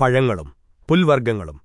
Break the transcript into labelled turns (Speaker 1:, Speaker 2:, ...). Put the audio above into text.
Speaker 1: പഴങ്ങളും പുൽവർഗങ്ങളും